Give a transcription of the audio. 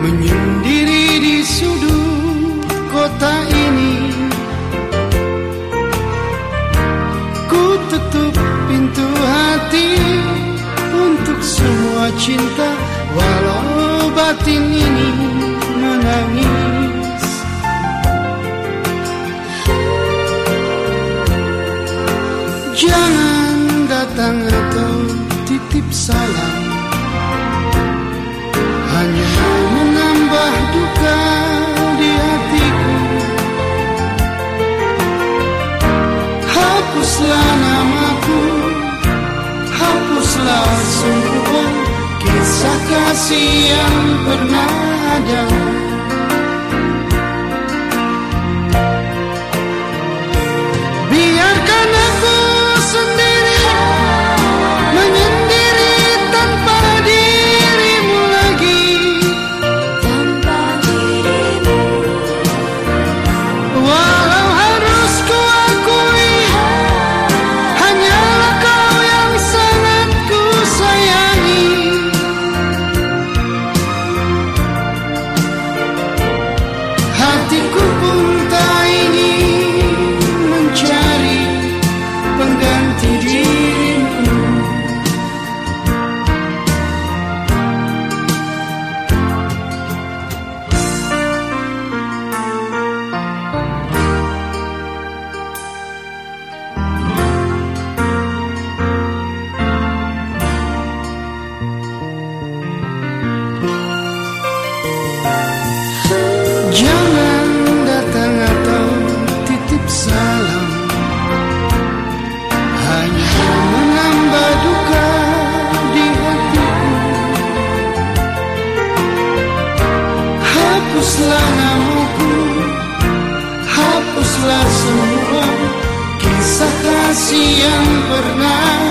menyendiri di sudut kota ini. Ku tutup pintu hati untuk semua cinta walau batin ini menangis. Jangan datang atau Semua kisah kasih yang pernah ada Hapuslah namaku Hapuslah semua kisah kasih yang pernah